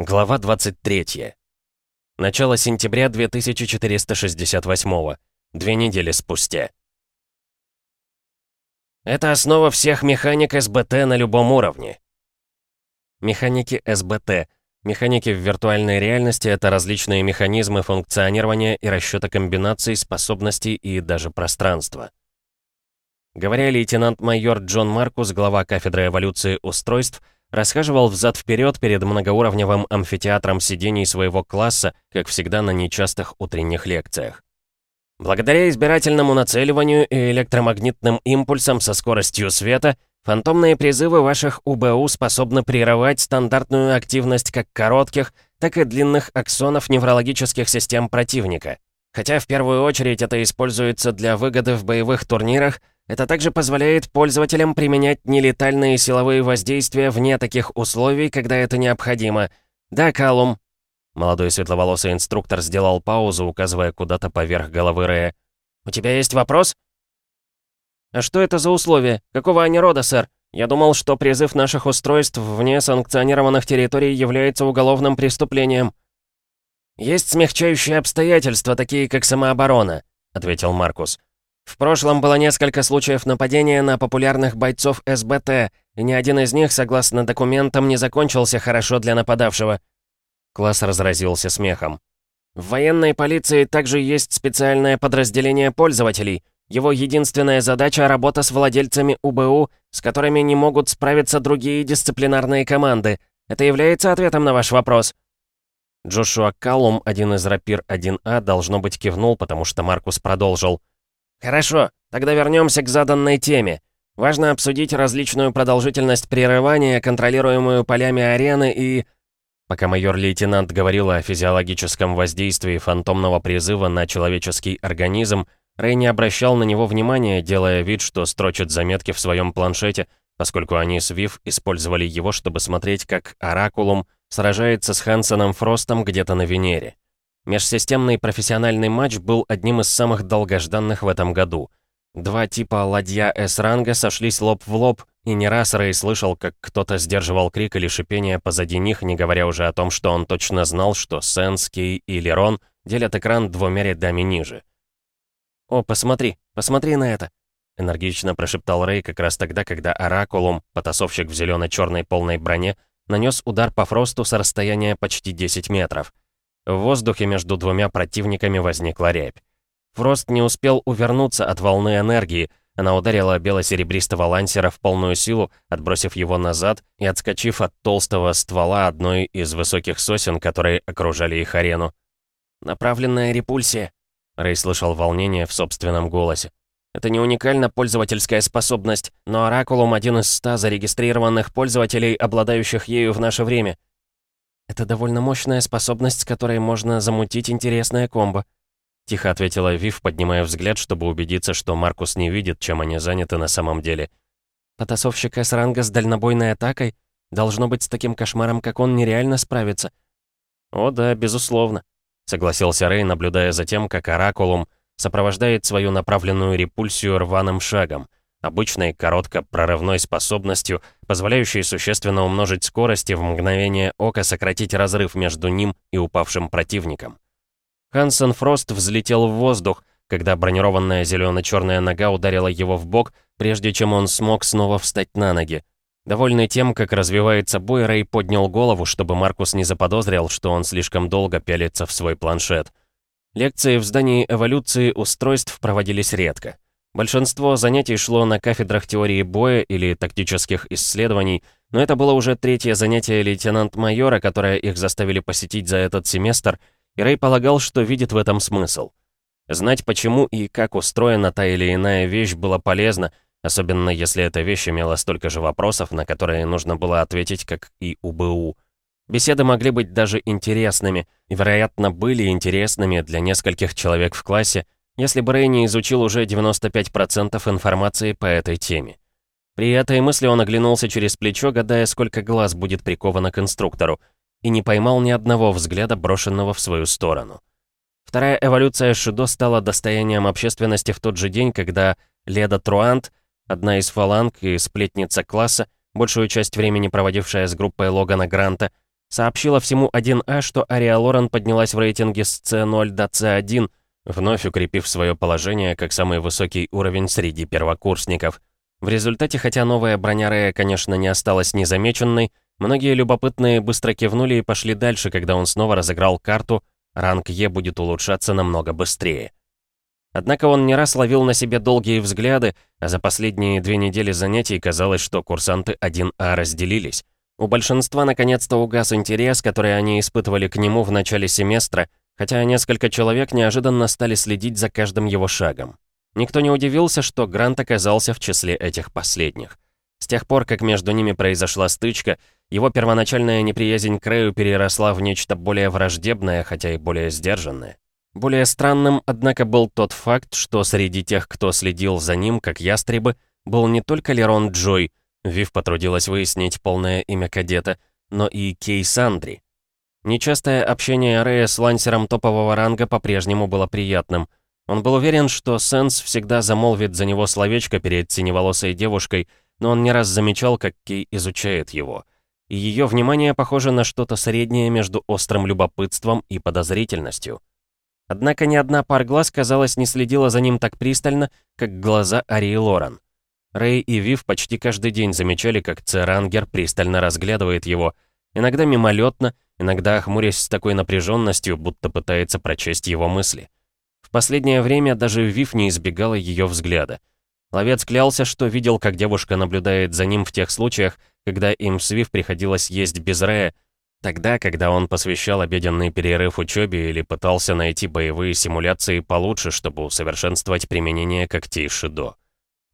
Глава 23. Начало сентября 2468. Две недели спустя. Это основа всех механик СБТ на любом уровне. Механики СБТ. Механики в виртуальной реальности — это различные механизмы функционирования и расчета комбинаций, способностей и даже пространства. Говоря лейтенант-майор Джон Маркус, глава кафедры эволюции устройств — расхаживал взад-вперед перед многоуровневым амфитеатром сидений своего класса, как всегда на нечастых утренних лекциях. Благодаря избирательному нацеливанию и электромагнитным импульсам со скоростью света, фантомные призывы ваших УБУ способны прерывать стандартную активность как коротких, так и длинных аксонов неврологических систем противника. Хотя в первую очередь это используется для выгоды в боевых турнирах, это также позволяет пользователям применять нелетальные силовые воздействия вне таких условий, когда это необходимо. Да, Калум?» Молодой светловолосый инструктор сделал паузу, указывая куда-то поверх головы Рэя. «У тебя есть вопрос?» «А что это за условия? Какого они рода, сэр? Я думал, что призыв наших устройств вне санкционированных территорий является уголовным преступлением». «Есть смягчающие обстоятельства, такие как самооборона», — ответил Маркус. В прошлом было несколько случаев нападения на популярных бойцов СБТ, и ни один из них, согласно документам, не закончился хорошо для нападавшего. Класс разразился смехом. В военной полиции также есть специальное подразделение пользователей. Его единственная задача — работа с владельцами УБУ, с которыми не могут справиться другие дисциплинарные команды. Это является ответом на ваш вопрос. Джошуа Каллум, один из рапир 1А, должно быть кивнул, потому что Маркус продолжил. «Хорошо, тогда вернемся к заданной теме. Важно обсудить различную продолжительность прерывания, контролируемую полями арены и...» Пока майор-лейтенант говорил о физиологическом воздействии фантомного призыва на человеческий организм, Рэй не обращал на него внимания, делая вид, что строчит заметки в своем планшете, поскольку они с Вив использовали его, чтобы смотреть, как Оракулум сражается с Хансоном Фростом где-то на Венере. Межсистемный профессиональный матч был одним из самых долгожданных в этом году. Два типа ладья С-ранга сошлись лоб в лоб, и не раз Рэй слышал, как кто-то сдерживал крик или шипение позади них, не говоря уже о том, что он точно знал, что Сенс, Кей и Лерон делят экран двумя рядами ниже. «О, посмотри, посмотри на это!» Энергично прошептал Рэй как раз тогда, когда Оракулум, потасовщик в зелено-черной полной броне, нанес удар по Фросту с расстояния почти 10 метров. В воздухе между двумя противниками возникла рябь. Фрост не успел увернуться от волны энергии, она ударила бело-серебристого лансера в полную силу, отбросив его назад и отскочив от толстого ствола одной из высоких сосен, которые окружали их арену. «Направленная репульсия», — Рэй слышал волнение в собственном голосе. «Это не уникальна пользовательская способность, но Оракулум один из ста зарегистрированных пользователей, обладающих ею в наше время. «Это довольно мощная способность, с которой можно замутить интересное комбо», тихо ответила Вив, поднимая взгляд, чтобы убедиться, что Маркус не видит, чем они заняты на самом деле. «Потасовщик С-ранга с дальнобойной атакой? Должно быть, с таким кошмаром, как он, нереально справиться». «О да, безусловно», — согласился Рэй, наблюдая за тем, как Оракулум сопровождает свою направленную репульсию рваным шагом — обычной коротко-прорывной способностью, позволяющей существенно умножить скорость и в мгновение ока сократить разрыв между ним и упавшим противником. Хансен Фрост взлетел в воздух, когда бронированная зелено-черная нога ударила его в бок, прежде чем он смог снова встать на ноги. Довольный тем, как развивается бой, Рэй поднял голову, чтобы Маркус не заподозрил, что он слишком долго пялится в свой планшет. Лекции в здании эволюции устройств проводились редко. Большинство занятий шло на кафедрах теории боя или тактических исследований, но это было уже третье занятие лейтенант-майора, которое их заставили посетить за этот семестр, и Рэй полагал, что видит в этом смысл. Знать, почему и как устроена та или иная вещь, было полезно, особенно если эта вещь имела столько же вопросов, на которые нужно было ответить, как и УБУ. Беседы могли быть даже интересными, и, вероятно, были интересными для нескольких человек в классе, если бы Рэй не изучил уже 95% информации по этой теме. При этой мысли он оглянулся через плечо, гадая, сколько глаз будет приковано к инструктору, и не поймал ни одного взгляда, брошенного в свою сторону. Вторая эволюция Шидо стала достоянием общественности в тот же день, когда Леда Труант, одна из фаланг и сплетница класса, большую часть времени проводившая с группой Логана Гранта, сообщила всему 1А, что Ария Лорен поднялась в рейтинге с C0 до C1, вновь укрепив свое положение как самый высокий уровень среди первокурсников. В результате, хотя новая броня Рея, конечно, не осталась незамеченной, многие любопытные быстро кивнули и пошли дальше, когда он снова разыграл карту «Ранг Е будет улучшаться намного быстрее». Однако он не раз ловил на себе долгие взгляды, а за последние две недели занятий казалось, что курсанты 1А разделились. У большинства наконец-то угас интерес, который они испытывали к нему в начале семестра, хотя несколько человек неожиданно стали следить за каждым его шагом. Никто не удивился, что Грант оказался в числе этих последних. С тех пор, как между ними произошла стычка, его первоначальная неприязнь к Рэю переросла в нечто более враждебное, хотя и более сдержанное. Более странным, однако, был тот факт, что среди тех, кто следил за ним, как ястребы, был не только Лерон Джой, Вив потрудилась выяснить полное имя кадета, но и Кей Сандри. Нечастое общение Рэя с лансером топового ранга по-прежнему было приятным. Он был уверен, что Сенс всегда замолвит за него словечко перед синеволосой девушкой, но он не раз замечал, как Кей изучает его. И ее внимание похоже на что-то среднее между острым любопытством и подозрительностью. Однако ни одна пар глаз, казалось, не следила за ним так пристально, как глаза Арии Лорен. Рэй и Вив почти каждый день замечали, как Церангер пристально разглядывает его, иногда мимолетно, иногда охмурясь с такой напряженностью, будто пытается прочесть его мысли. В последнее время даже Вив не избегала ее взгляда. Ловец клялся, что видел, как девушка наблюдает за ним в тех случаях, когда им с Вив приходилось есть без Рэя, тогда, когда он посвящал обеденный перерыв учебе или пытался найти боевые симуляции получше, чтобы усовершенствовать применение когтей Шидо.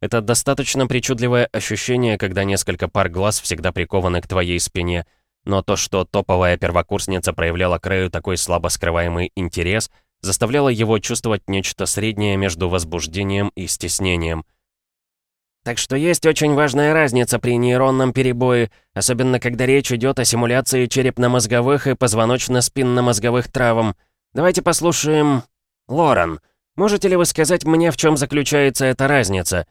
Это достаточно причудливое ощущение, когда несколько пар глаз всегда прикованы к твоей спине, но то, что топовая первокурсница проявляла к Рэю такой слабо скрываемый интерес, заставляло его чувствовать нечто среднее между возбуждением и стеснением. Так что есть очень важная разница при нейронном перебое, особенно когда речь идет о симуляции черепно-мозговых и позвоночно-спинно-мозговых травм. Давайте послушаем... Лорен, можете ли вы сказать мне, в чем заключается эта разница?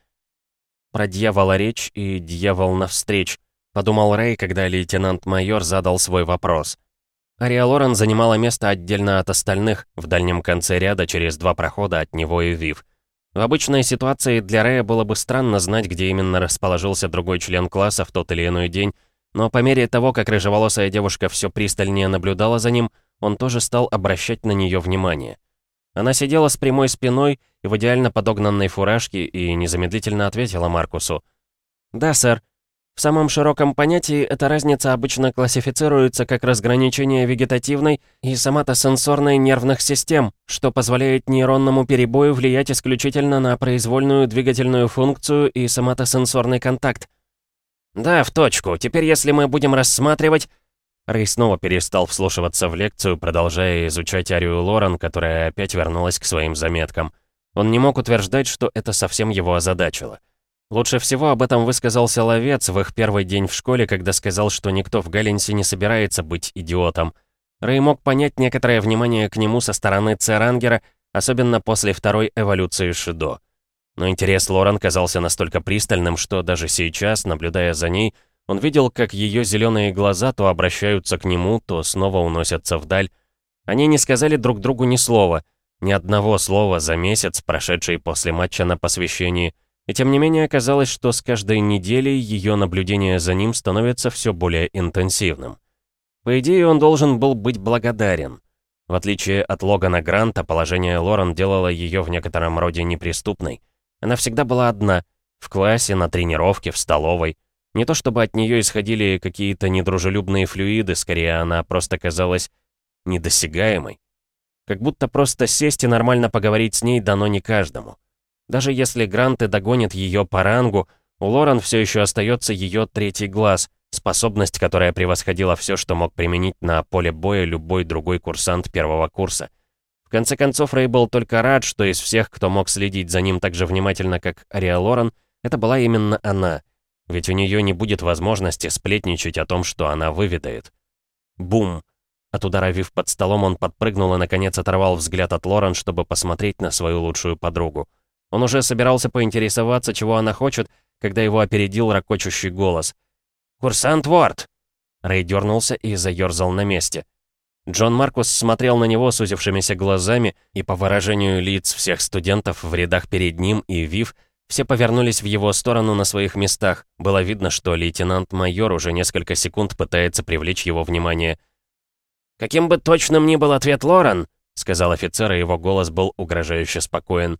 Про дьявола речь и дьявол навстреч, подумал Рэй, когда лейтенант-майор задал свой вопрос. Ария Лорен занимала место отдельно от остальных, в дальнем конце ряда через два прохода от него и Вив. В обычной ситуации для Рэя было бы странно знать, где именно расположился другой член класса в тот или иной день, но по мере того, как рыжеволосая девушка все пристальнее наблюдала за ним, он тоже стал обращать на нее внимание. Она сидела с прямой спиной и в идеально подогнанной фуражке и незамедлительно ответила Маркусу. «Да, сэр. В самом широком понятии эта разница обычно классифицируется как разграничение вегетативной и соматосенсорной нервных систем, что позволяет нейронному перебою влиять исключительно на произвольную двигательную функцию и соматосенсорный контакт. «Да, в точку. Теперь если мы будем рассматривать...» Рэй снова перестал вслушиваться в лекцию, продолжая изучать Арию Лорен, которая опять вернулась к своим заметкам. Он не мог утверждать, что это совсем его озадачило. Лучше всего об этом высказался Ловец в их первый день в школе, когда сказал, что никто в Галленсе не собирается быть идиотом. Рэй мог понять некоторое внимание к нему со стороны Церангера, особенно после второй эволюции Шидо. Но интерес Лорен казался настолько пристальным, что даже сейчас, наблюдая за ней, он видел, как ее зеленые глаза то обращаются к нему, то снова уносятся вдаль. Они не сказали друг другу ни слова, ни одного слова за месяц, прошедший после матча на посвящении. И тем не менее оказалось, что с каждой неделей ее наблюдение за ним становится все более интенсивным. По идее, он должен был быть благодарен. В отличие от Логана Гранта, положение Лорен делало ее в некотором роде неприступной. Она всегда была одна, в классе, на тренировке, в столовой. Не то чтобы от нее исходили какие-то недружелюбные флюиды, скорее она просто казалась недосягаемой. Как будто просто сесть и нормально поговорить с ней дано не каждому. Даже если Грант и догонит ее по рангу, у Лорен все еще остается ее третий глаз, способность, которая превосходила все, что мог применить на поле боя любой другой курсант первого курса. В конце концов, Рэй был только рад, что из всех, кто мог следить за ним так же внимательно, как Ариа Лорен, это была именно она — ведь у нее не будет возможности сплетничать о том, что она выведает. Бум! От удара Вив под столом он подпрыгнул и, наконец, оторвал взгляд от Лорен, чтобы посмотреть на свою лучшую подругу. Он уже собирался поинтересоваться, чего она хочет, когда его опередил ракочущий голос. «Курсант Ворд!» Рэй дернулся и заерзал на месте. Джон Маркус смотрел на него сузившимися глазами, и по выражению лиц всех студентов в рядах перед ним и Вив, все повернулись в его сторону на своих местах. Было видно, что лейтенант-майор уже несколько секунд пытается привлечь его внимание. «Каким бы точным ни был ответ Лорен», — сказал офицер, и его голос был угрожающе спокоен,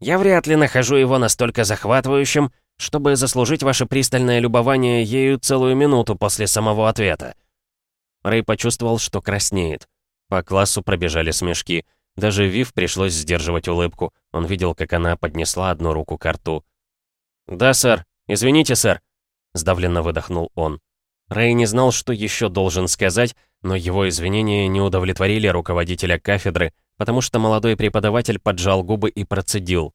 «я вряд ли нахожу его настолько захватывающим, чтобы заслужить ваше пристальное любование ею целую минуту после самого ответа». Рэй почувствовал, что краснеет. По классу пробежали смешки. Даже Вив пришлось сдерживать улыбку. Он видел, как она поднесла одну руку к рту. «Да, сэр. Извините, сэр», — сдавленно выдохнул он. Рэй не знал, что еще должен сказать, но его извинения не удовлетворили руководителя кафедры, потому что молодой преподаватель поджал губы и процедил.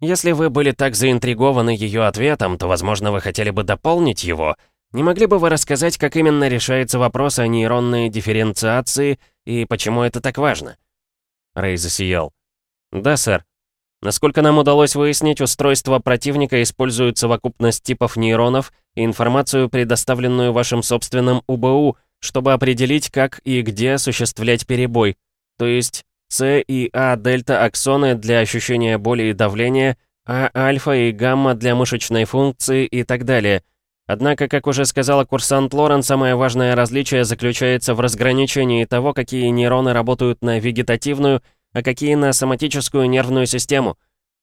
«Если вы были так заинтригованы ее ответом, то, возможно, вы хотели бы дополнить его. Не могли бы вы рассказать, как именно решается вопрос о нейронной дифференциации и почему это так важно?» Рэй засиял. «Да, сэр. Насколько нам удалось выяснить, устройство противника использует совокупность типов нейронов и информацию, предоставленную вашим собственным УБУ, чтобы определить, как и где осуществлять перебой. То есть С и А дельта аксоны для ощущения боли и давления, А альфа и гамма для мышечной функции и так далее — Однако, как уже сказала курсант Лорен, самое важное различие заключается в разграничении того, какие нейроны работают на вегетативную, а какие на соматическую нервную систему.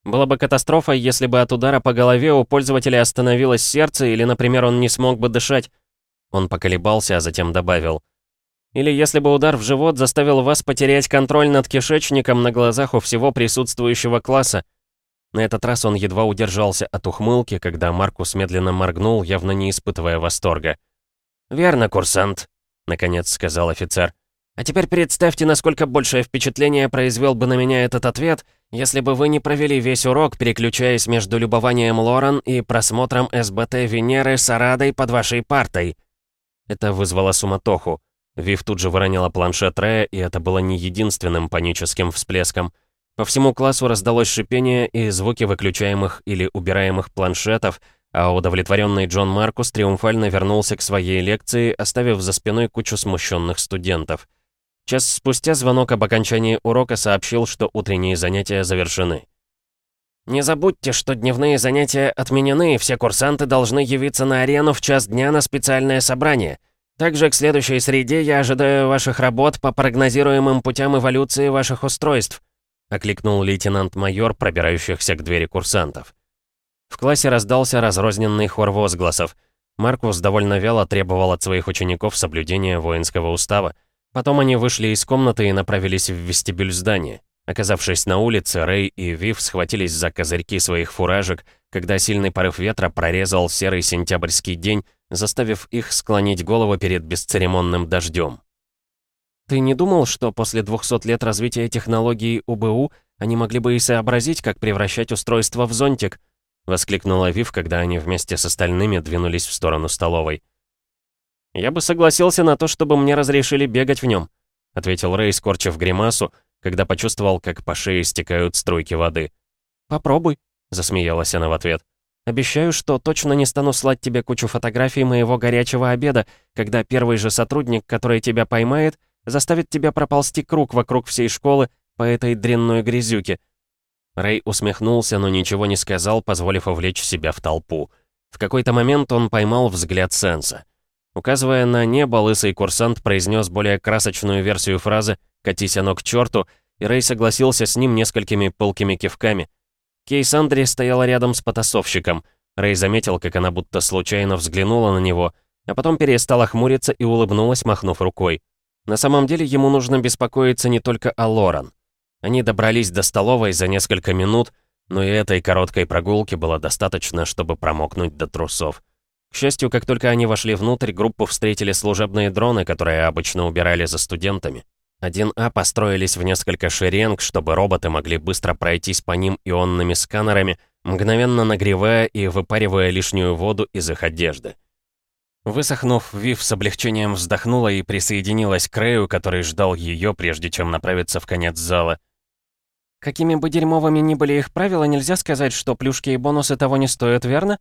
Было бы катастрофой, если бы от удара по голове у пользователя остановилось сердце или, например, он не смог бы дышать. Он поколебался, а затем добавил. Или если бы удар в живот заставил вас потерять контроль над кишечником на глазах у всего присутствующего класса. На этот раз он едва удержался от ухмылки, когда Маркус медленно моргнул, явно не испытывая восторга. «Верно, курсант», — наконец сказал офицер. «А теперь представьте, насколько большее впечатление произвел бы на меня этот ответ, если бы вы не провели весь урок, переключаясь между любованием Лорен и просмотром СБТ Венеры с Арадой под вашей партой». Это вызвало суматоху. Вив тут же выронила планшет Рэя, и это было не единственным паническим всплеском. По всему классу раздалось шипение и звуки выключаемых или убираемых планшетов, а удовлетворенный Джон Маркус триумфально вернулся к своей лекции, оставив за спиной кучу смущенных студентов. Час спустя звонок об окончании урока сообщил, что утренние занятия завершены. «Не забудьте, что дневные занятия отменены, и все курсанты должны явиться на арену в час дня на специальное собрание. Также к следующей среде я ожидаю ваших работ по прогнозируемым путям эволюции ваших устройств окликнул лейтенант-майор, пробирающихся к двери курсантов. В классе раздался разрозненный хор возгласов. Маркус довольно вяло требовал от своих учеников соблюдения воинского устава. Потом они вышли из комнаты и направились в вестибюль здания. Оказавшись на улице, Рэй и Вив схватились за козырьки своих фуражек, когда сильный порыв ветра прорезал серый сентябрьский день, заставив их склонить голову перед бесцеремонным дождем. Ты не думал, что после 200 лет развития технологий УБУ они могли бы и сообразить, как превращать устройство в зонтик?» — воскликнула Вив, когда они вместе с остальными двинулись в сторону столовой. «Я бы согласился на то, чтобы мне разрешили бегать в нем», — ответил Рэй, скорчив гримасу, когда почувствовал, как по шее стекают струйки воды. «Попробуй», — засмеялась она в ответ. «Обещаю, что точно не стану слать тебе кучу фотографий моего горячего обеда, когда первый же сотрудник, который тебя поймает, — заставит тебя проползти круг вокруг всей школы по этой дрянной грязюке». Рэй усмехнулся, но ничего не сказал, позволив увлечь себя в толпу. В какой-то момент он поймал взгляд Сенса. Указывая на небо, лысый курсант произнес более красочную версию фразы «Катись оно к черту», и Рэй согласился с ним несколькими пылкими кивками. Кейс Андре стояла рядом с потасовщиком. Рэй заметил, как она будто случайно взглянула на него, а потом перестала хмуриться и улыбнулась, махнув рукой. На самом деле ему нужно беспокоиться не только о Лоран. Они добрались до столовой за несколько минут, но и этой короткой прогулки было достаточно, чтобы промокнуть до трусов. К счастью, как только они вошли внутрь, группу встретили служебные дроны, которые обычно убирали за студентами. 1А построились в несколько шеренг, чтобы роботы могли быстро пройтись по ним ионными сканерами, мгновенно нагревая и выпаривая лишнюю воду из их одежды. Высохнув, Вив с облегчением вздохнула и присоединилась к Рэю, который ждал ее, прежде чем направиться в конец зала. «Какими бы дерьмовыми ни были их правила, нельзя сказать, что плюшки и бонусы того не стоят, верно?»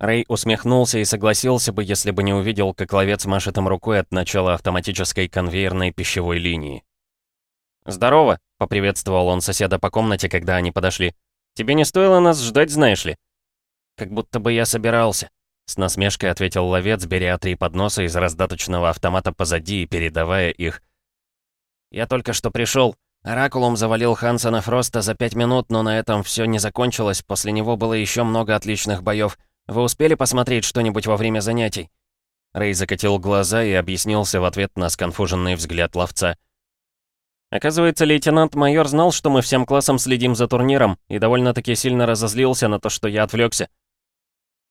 Рэй усмехнулся и согласился бы, если бы не увидел, как ловец машет им рукой от начала автоматической конвейерной пищевой линии. «Здорово!» — поприветствовал он соседа по комнате, когда они подошли. «Тебе не стоило нас ждать, знаешь ли?» «Как будто бы я собирался», — с насмешкой ответил ловец, беря три подноса из раздаточного автомата позади и передавая их. «Я только что пришел. Оракулум завалил Хансона Фроста за пять минут, но на этом все не закончилось. После него было еще много отличных боев. Вы успели посмотреть что-нибудь во время занятий?» Рэй закатил глаза и объяснился в ответ на сконфуженный взгляд ловца. Оказывается, лейтенант-майор знал, что мы всем классом следим за турниром, и довольно-таки сильно разозлился на то, что я отвлекся.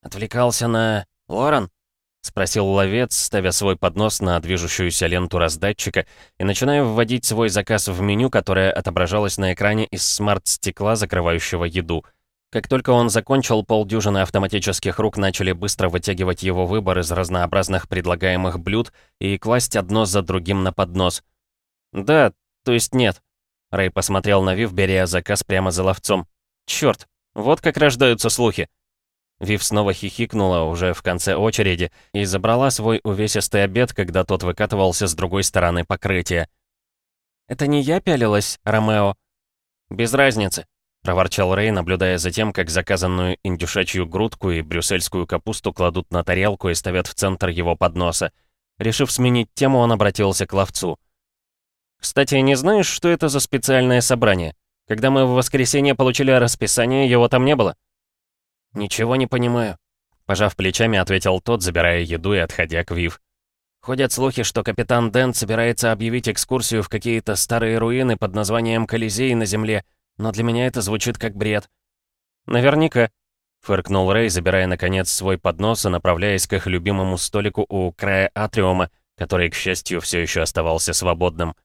«Отвлекался на... Лорен?» — спросил ловец, ставя свой поднос на движущуюся ленту раздатчика и начиная вводить свой заказ в меню, которое отображалось на экране из смарт-стекла, закрывающего еду. Как только он закончил, полдюжины автоматических рук начали быстро вытягивать его выбор из разнообразных предлагаемых блюд и класть одно за другим на поднос. «Да, то есть нет». Рэй посмотрел на Вив, беря заказ прямо за ловцом. «Чёрт, вот как рождаются слухи». Вив снова хихикнула уже в конце очереди и забрала свой увесистый обед, когда тот выкатывался с другой стороны покрытия. «Это не я пялилась, Ромео?» «Без разницы», — проворчал Рэй, наблюдая за тем, как заказанную индюшачью грудку и брюссельскую капусту кладут на тарелку и ставят в центр его подноса. Решив сменить тему, он обратился к ловцу. «Кстати, не знаешь, что это за специальное собрание? Когда мы в воскресенье получили расписание, его там не было?» «Ничего не понимаю», — пожав плечами, ответил тот, забирая еду и отходя к Вив. «Ходят слухи, что капитан Дент собирается объявить экскурсию в какие-то старые руины под названием Колизей на Земле, но для меня это звучит как бред». «Наверняка», — фыркнул Рэй, забирая, наконец, свой поднос и направляясь к их любимому столику у края атриума, который, к счастью, все еще оставался свободным.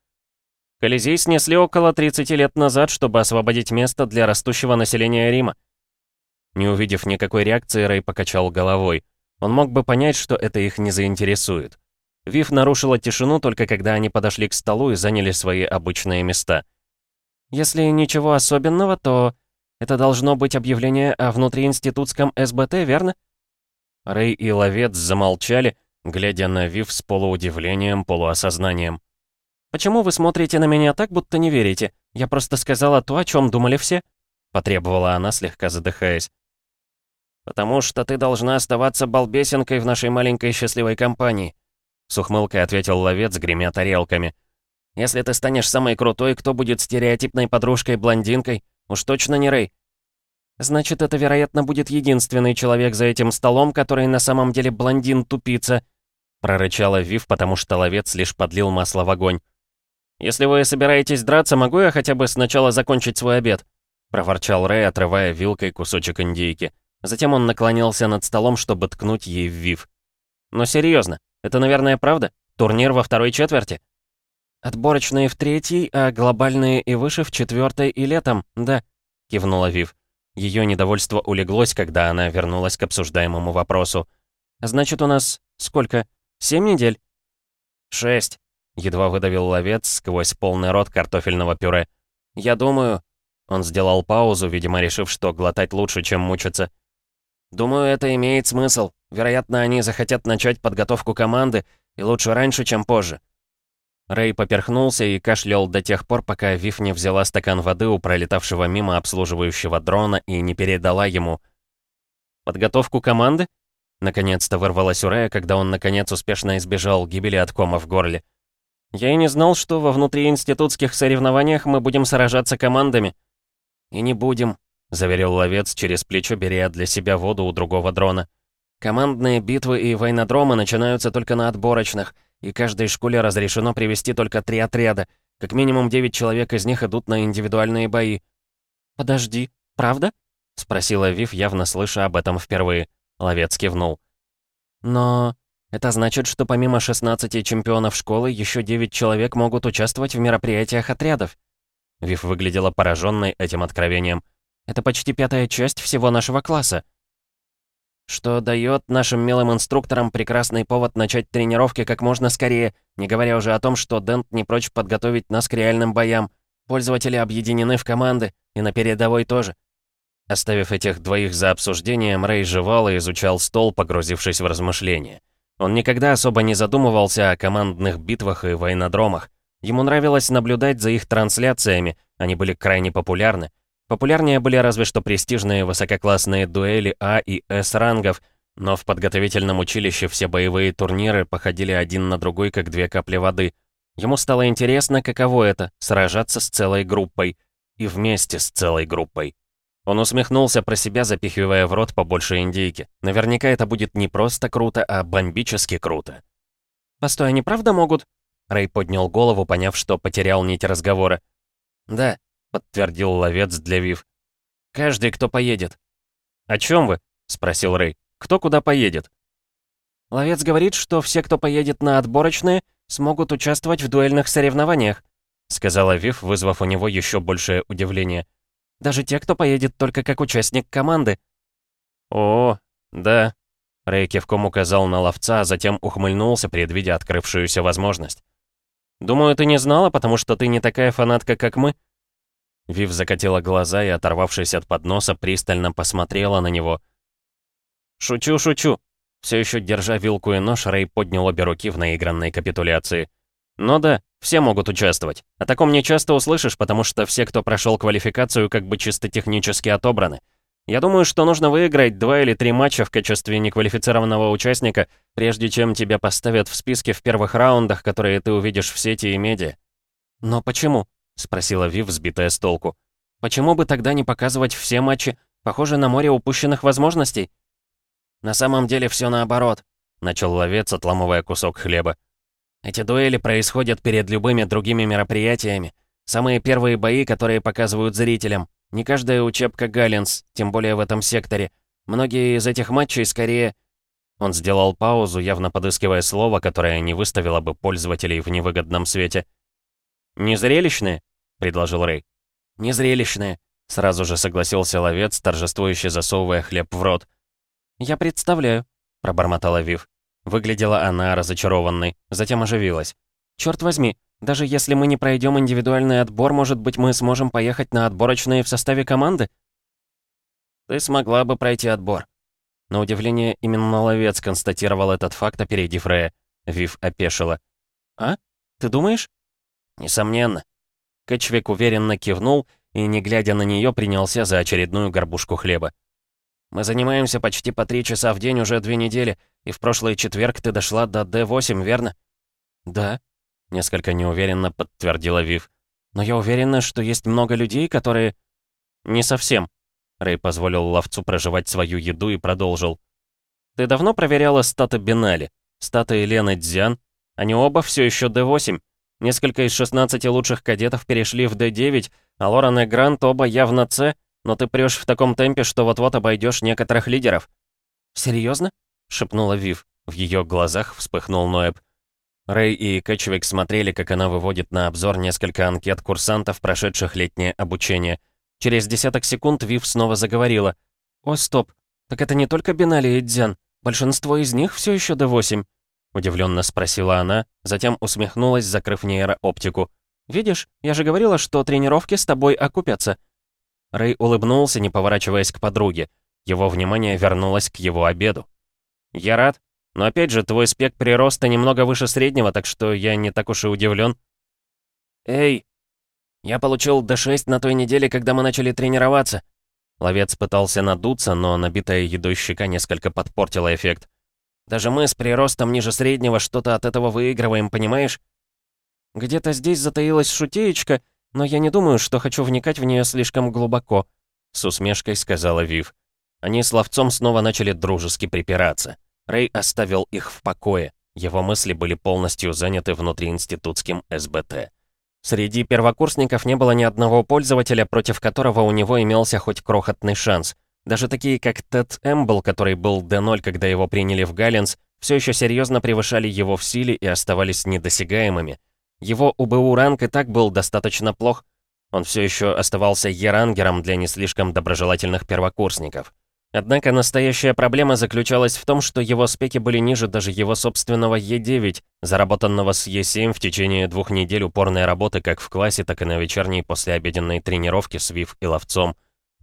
Колизей снесли около 30 лет назад, чтобы освободить место для растущего населения Рима. Не увидев никакой реакции, Рэй покачал головой. Он мог бы понять, что это их не заинтересует. Вив нарушила тишину только когда они подошли к столу и заняли свои обычные места. «Если ничего особенного, то это должно быть объявление о внутриинститутском СБТ, верно?» Рэй и Ловец замолчали, глядя на Вив с полуудивлением, полуосознанием. «Почему вы смотрите на меня так, будто не верите? Я просто сказала то, о чем думали все», — потребовала она, слегка задыхаясь. «Потому что ты должна оставаться балбесенкой в нашей маленькой счастливой компании», с ухмылкой ответил ловец, гремя тарелками. «Если ты станешь самой крутой, кто будет стереотипной подружкой-блондинкой? Уж точно не Рэй». «Значит, это, вероятно, будет единственный человек за этим столом, который на самом деле блондин-тупица», прорычала Вив, потому что ловец лишь подлил масло в огонь. «Если вы собираетесь драться, могу я хотя бы сначала закончить свой обед?» проворчал Рэй, отрывая вилкой кусочек индейки. Затем он наклонился над столом, чтобы ткнуть ей в вив. «Но серьезно, это, наверное, правда? Турнир во второй четверти?» «Отборочные в третьей, а глобальные и выше в четвертой и летом, да», — кивнула Вив. Ее недовольство улеглось, когда она вернулась к обсуждаемому вопросу. «Значит, у нас сколько? Семь недель?» «Шесть», — едва выдавил ловец сквозь полный рот картофельного пюре. «Я думаю...» Он сделал паузу, видимо, решив, что глотать лучше, чем мучиться. Думаю, это имеет смысл. Вероятно, они захотят начать подготовку команды, и лучше раньше, чем позже. Рэй поперхнулся и кашлял до тех пор, пока Вив не взяла стакан воды у пролетавшего мимо обслуживающего дрона и не передала ему. «Подготовку команды?» Наконец-то вырвалась у Рэя, когда он, наконец, успешно избежал гибели от кома в горле. «Я и не знал, что во внутриинститутских соревнованиях мы будем сражаться командами». «И не будем», — заверил ловец через плечо, беря для себя воду у другого дрона. «Командные битвы и войнодромы начинаются только на отборочных, и каждой школе разрешено привести только три отряда. Как минимум девять человек из них идут на индивидуальные бои». «Подожди, правда?» — спросила Вив, явно слыша об этом впервые. Ловец кивнул. «Но это значит, что помимо 16 чемпионов школы, еще 9 человек могут участвовать в мероприятиях отрядов». Вив выглядела пораженной этим откровением. Это почти пятая часть всего нашего класса. Что дает нашим милым инструкторам прекрасный повод начать тренировки как можно скорее, не говоря уже о том, что Дент не прочь подготовить нас к реальным боям. Пользователи объединены в команды, и на передовой тоже. Оставив этих двоих за обсуждением, Рэй жевал и изучал стол, погрузившись в размышления. Он никогда особо не задумывался о командных битвах и войнодромах. Ему нравилось наблюдать за их трансляциями, они были крайне популярны. Популярнее были разве что престижные высококлассные дуэли А и С рангов, но в подготовительном училище все боевые турниры походили один на другой, как две капли воды. Ему стало интересно, каково это — сражаться с целой группой. И вместе с целой группой. Он усмехнулся про себя, запихивая в рот побольше индейки. Наверняка это будет не просто круто, а бомбически круто. «Постой, они правда могут?» Рэй поднял голову, поняв, что потерял нить разговора. «Да», — подтвердил ловец для Вив. «Каждый, кто поедет». «О чем вы?» — спросил Рэй. «Кто куда поедет?» «Ловец говорит, что все, кто поедет на отборочные, смогут участвовать в дуэльных соревнованиях», — сказала Вив, вызвав у него еще большее удивление. Даже те, кто поедет только как участник команды». «О, да», — Рэй кивком указал на ловца, а затем ухмыльнулся, предвидя открывшуюся возможность. «Думаю, ты не знала, потому что ты не такая фанатка, как мы?» Вив закатила глаза и, оторвавшись от подноса, пристально посмотрела на него. «Шучу, шучу!» Все еще держа вилку и нож, Рэй поднял обе руки в наигранной капитуляции. «Ну да, все могут участвовать. О таком не часто услышишь, потому что все, кто прошел квалификацию, как бы чисто технически отобраны. Я думаю, что нужно выиграть два или три матча в качестве неквалифицированного участника, прежде чем тебя поставят в списке в первых раундах, которые ты увидишь в сети и медиа. «Но почему?» — спросила Вив, сбитая с толку. «Почему бы тогда не показывать все матчи? Похоже на море упущенных возможностей». «На самом деле все наоборот», — начал ловец, отламывая кусок хлеба. Эти дуэли происходят перед любыми другими мероприятиями. Самые первые бои, которые показывают зрителям. Не каждая учебка Галлинс, тем более в этом секторе. Многие из этих матчей скорее... Он сделал паузу, явно подыскивая слово, которое не выставило бы пользователей в невыгодном свете. «Незрелищные?» — предложил Рэй. «Незрелищные», — сразу же согласился ловец, торжествующе засовывая хлеб в рот. «Я представляю», — пробормотала Вив. Выглядела она разочарованной, затем оживилась. «Чёрт возьми, даже если мы не пройдем индивидуальный отбор, может быть, мы сможем поехать на отборочные в составе команды?» «Ты смогла бы пройти отбор». На удивление, именно ловец констатировал этот факт, опередив Рея. Вив опешила. «А? Ты думаешь?» «Несомненно». Кэтчвик уверенно кивнул и, не глядя на нее, принялся за очередную горбушку хлеба. Мы занимаемся почти по три часа в день уже две недели, и в прошлый четверг ты дошла до D8, верно?» «Да», — несколько неуверенно подтвердила Вив. «Но я уверена, что есть много людей, которые...» «Не совсем», — Рэй позволил ловцу проживать свою еду и продолжил. «Ты давно проверяла статы Бинали? Статы Елены Дзян? Они оба все еще D8. Несколько из 16 лучших кадетов перешли в D9, а Лорен и Грант оба явно С, но ты прешь в таком темпе, что вот-вот обойдешь некоторых лидеров». «Серьезно?» — шепнула Вив. В ее глазах вспыхнул Ноэб. Рэй и Кэтчевик смотрели, как она выводит на обзор несколько анкет курсантов, прошедших летнее обучение. Через десяток секунд Вив снова заговорила. «О, стоп! Так это не только Бинали и Дзян. Большинство из них все еще до 8 Удивленно спросила она, затем усмехнулась, закрыв нейрооптику. «Видишь, я же говорила, что тренировки с тобой окупятся. Рэй улыбнулся, не поворачиваясь к подруге. Его внимание вернулось к его обеду. «Я рад. Но опять же, твой спек прироста немного выше среднего, так что я не так уж и удивлен. «Эй, я получил D6 на той неделе, когда мы начали тренироваться». Ловец пытался надуться, но набитая едой щека несколько подпортила эффект. «Даже мы с приростом ниже среднего что-то от этого выигрываем, понимаешь?» «Где-то здесь затаилась шутеечка», но я не думаю, что хочу вникать в нее слишком глубоко», — с усмешкой сказала Вив. Они с ловцом снова начали дружески припираться. Рэй оставил их в покое. Его мысли были полностью заняты внутриинститутским СБТ. Среди первокурсников не было ни одного пользователя, против которого у него имелся хоть крохотный шанс. Даже такие, как Тед Эмбл, который был D0, когда его приняли в Галленс, все еще серьезно превышали его в силе и оставались недосягаемыми. Его УБУ ранг и так был достаточно плох. Он все еще оставался ерангером для не слишком доброжелательных первокурсников. Однако настоящая проблема заключалась в том, что его спеки были ниже даже его собственного Е9, заработанного с Е7 в течение двух недель упорной работы как в классе, так и на вечерней послеобеденной тренировке с Вив и Ловцом.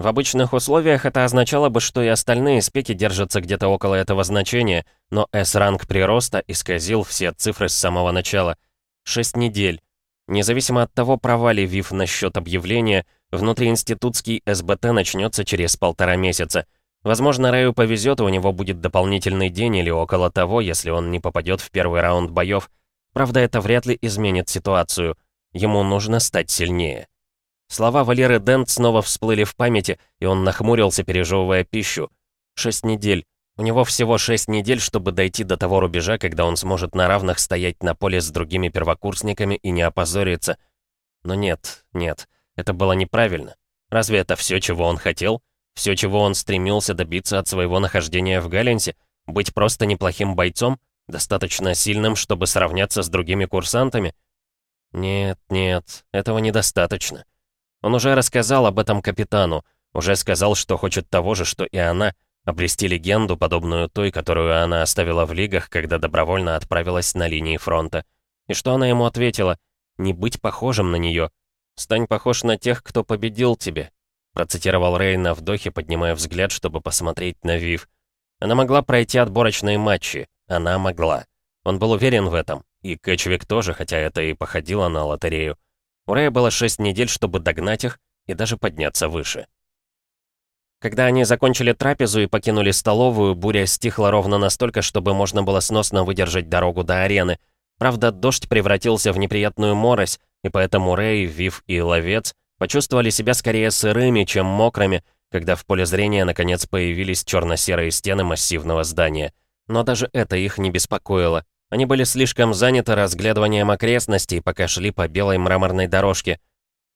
В обычных условиях это означало бы, что и остальные спеки держатся где-то около этого значения, но S-ранг прироста исказил все цифры с самого начала. Шесть недель. Независимо от того, права ВИФ насчет объявления, внутриинститутский СБТ начнется через полтора месяца. Возможно, Рэю повезет, у него будет дополнительный день или около того, если он не попадет в первый раунд боев. Правда, это вряд ли изменит ситуацию. Ему нужно стать сильнее. Слова Валеры Дент снова всплыли в памяти, и он нахмурился, пережевывая пищу. Шесть недель. У него всего шесть недель, чтобы дойти до того рубежа, когда он сможет на равных стоять на поле с другими первокурсниками и не опозориться. Но нет, нет, это было неправильно. Разве это все, чего он хотел? Все, чего он стремился добиться от своего нахождения в Галенсе? Быть просто неплохим бойцом? Достаточно сильным, чтобы сравняться с другими курсантами? Нет, нет, этого недостаточно. Он уже рассказал об этом капитану, уже сказал, что хочет того же, что и она, обрести легенду, подобную той, которую она оставила в лигах, когда добровольно отправилась на линии фронта. И что она ему ответила? «Не быть похожим на нее. Стань похож на тех, кто победил тебе», процитировал Рей на вдохе, поднимая взгляд, чтобы посмотреть на Вив. Она могла пройти отборочные матчи. Она могла. Он был уверен в этом. И Кэтчвик тоже, хотя это и походило на лотерею. У Рэя было шесть недель, чтобы догнать их и даже подняться выше. Когда они закончили трапезу и покинули столовую, буря стихла ровно настолько, чтобы можно было сносно выдержать дорогу до арены. Правда, дождь превратился в неприятную морось, и поэтому Рэй, Вив и Ловец почувствовали себя скорее сырыми, чем мокрыми, когда в поле зрения наконец появились черно-серые стены массивного здания. Но даже это их не беспокоило. Они были слишком заняты разглядыванием окрестностей, пока шли по белой мраморной дорожке.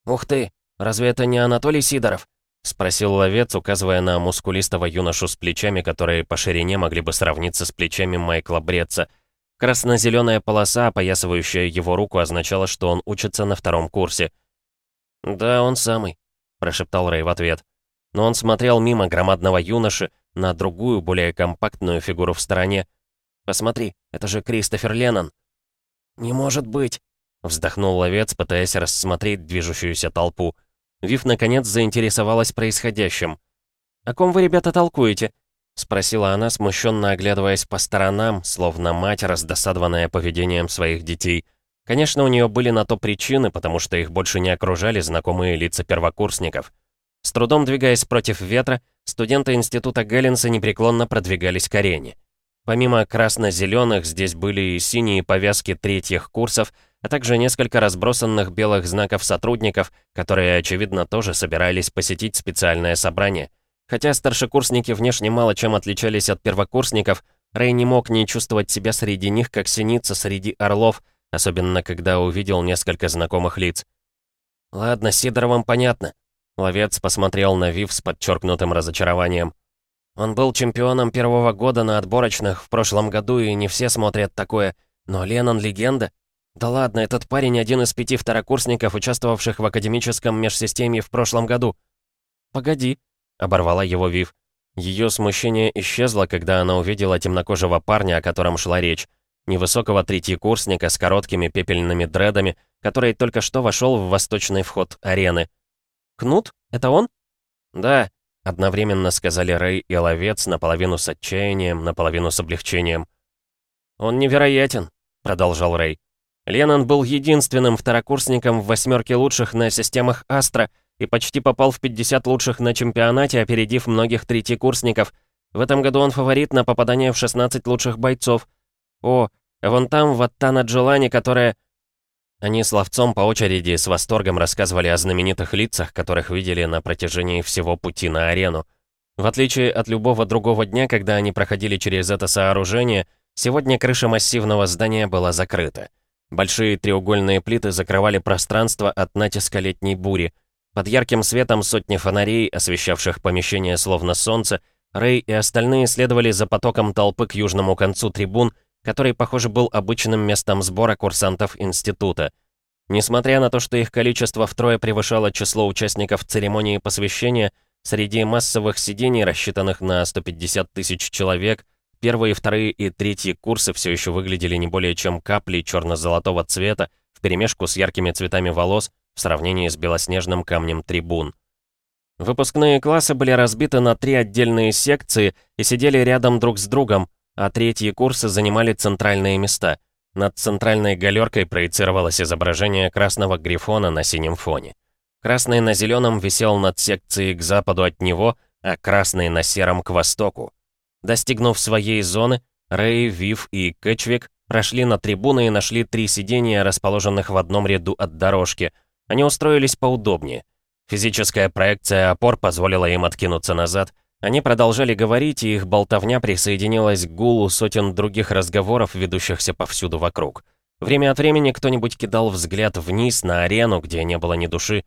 «Ух ты! Разве это не Анатолий Сидоров?» — спросил ловец, указывая на мускулистого юношу с плечами, которые по ширине могли бы сравниться с плечами Майкла Бретца. Красно-зеленая полоса, опоясывающая его руку, означала, что он учится на втором курсе. «Да, он самый», — прошептал Рэй в ответ. Но он смотрел мимо громадного юноши на другую, более компактную фигуру в стороне, Посмотри, это же Кристофер Леннон». «Не может быть!» — вздохнул ловец, пытаясь рассмотреть движущуюся толпу. Вив, наконец, заинтересовалась происходящим. «О ком вы, ребята, толкуете?» — спросила она, смущенно оглядываясь по сторонам, словно мать, раздосадованная поведением своих детей. Конечно, у нее были на то причины, потому что их больше не окружали знакомые лица первокурсников. С трудом двигаясь против ветра, студенты института Гэллинса непреклонно продвигались к арене. Помимо красно-зеленых, здесь были и синие повязки третьих курсов, а также несколько разбросанных белых знаков сотрудников, которые, очевидно, тоже собирались посетить специальное собрание. Хотя старшекурсники внешне мало чем отличались от первокурсников, Рэй не мог не чувствовать себя среди них, как синица среди орлов, особенно когда увидел несколько знакомых лиц. «Ладно, Сидоровым понятно». Ловец посмотрел на Вив с подчеркнутым разочарованием. Он был чемпионом первого года на отборочных в прошлом году, и не все смотрят такое. Но Леннон — легенда. Да ладно, этот парень один из пяти второкурсников, участвовавших в академическом межсистеме в прошлом году. «Погоди», — оборвала его Вив. Ее смущение исчезло, когда она увидела темнокожего парня, о котором шла речь. Невысокого третьекурсника с короткими пепельными дредами, который только что вошел в восточный вход арены. «Кнут? Это он?» «Да», Одновременно сказали Рэй и Ловец наполовину с отчаянием, наполовину с облегчением. «Он невероятен», — продолжал Рэй. «Леннон был единственным второкурсником в восьмерке лучших на системах Астра и почти попал в 50 лучших на чемпионате, опередив многих третьекурсников. В этом году он фаворит на попадание в 16 лучших бойцов. О, вон там Ваттана Джилани, которая...» Они с ловцом по очереди с восторгом рассказывали о знаменитых лицах, которых видели на протяжении всего пути на арену. В отличие от любого другого дня, когда они проходили через это сооружение, сегодня крыша массивного здания была закрыта. Большие треугольные плиты закрывали пространство от натиска летней бури. Под ярким светом сотни фонарей, освещавших помещение словно солнце, Рэй и остальные следовали за потоком толпы к южному концу трибун, который, похоже, был обычным местом сбора курсантов института. Несмотря на то, что их количество втрое превышало число участников церемонии посвящения, среди массовых сидений, рассчитанных на 150 тысяч человек, первые, вторые и третьи курсы все еще выглядели не более чем капли черно-золотого цвета вперемешку с яркими цветами волос в сравнении с белоснежным камнем трибун. Выпускные классы были разбиты на три отдельные секции и сидели рядом друг с другом, а третьи курсы занимали центральные места. Над центральной галеркой проецировалось изображение красного грифона на синем фоне. Красный на зеленом висел над секцией к западу от него, а красный на сером к востоку. Достигнув своей зоны, Рэй, Вив и Кэтчвик прошли на трибуны и нашли три сидения, расположенных в одном ряду от дорожки. Они устроились поудобнее. Физическая проекция опор позволила им откинуться назад. Они продолжали говорить, и их болтовня присоединилась к гулу сотен других разговоров, ведущихся повсюду вокруг. Время от времени кто-нибудь кидал взгляд вниз на арену, где не было ни души.